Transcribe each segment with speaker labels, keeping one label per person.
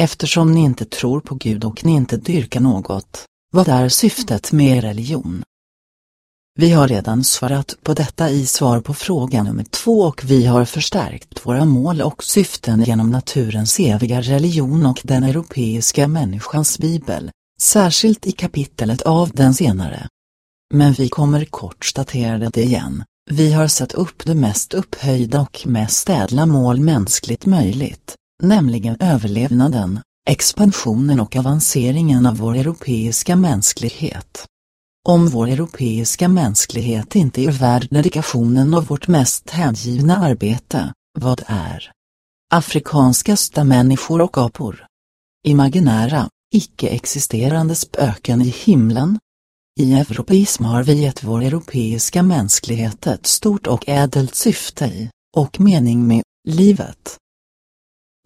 Speaker 1: Eftersom ni inte tror på Gud och ni inte dyrkar något, vad är syftet med er religion? Vi har redan svarat på detta i svar på fråga nummer två och vi har förstärkt våra mål och syften genom naturens eviga religion och den europeiska människans bibel, särskilt i kapitlet av den senare. Men vi kommer kort statera det igen, vi har satt upp det mest upphöjda och mest ädla mål mänskligt möjligt, nämligen överlevnaden, expansionen och avanceringen av vår europeiska mänsklighet. Om vår europeiska mänsklighet inte är värd dedikationen av vårt mest hängivna arbete, vad är? Afrikanska stammänniskor och apor. Imaginära, icke-existerande spöken i himlen? I europeism har vi gett vår europeiska mänsklighet ett stort och ädelt syfte i, och mening med, livet.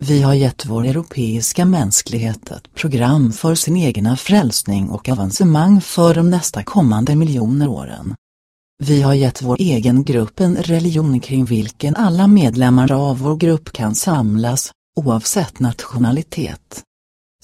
Speaker 1: Vi har gett vår europeiska mänsklighet ett program för sin egna frälsning och avancemang för de nästa kommande miljoner åren. Vi har gett vår egen grupp en religion kring vilken alla medlemmar av vår grupp kan samlas, oavsett nationalitet.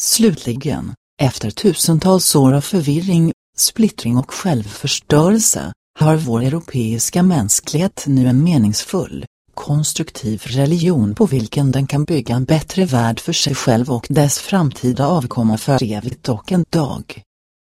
Speaker 1: Slutligen, efter tusentals år av förvirring, splittring och självförstörelse, har vår europeiska mänsklighet nu en meningsfull, konstruktiv religion på vilken den kan bygga en bättre värld för sig själv och dess framtida avkomma för evigt och en dag,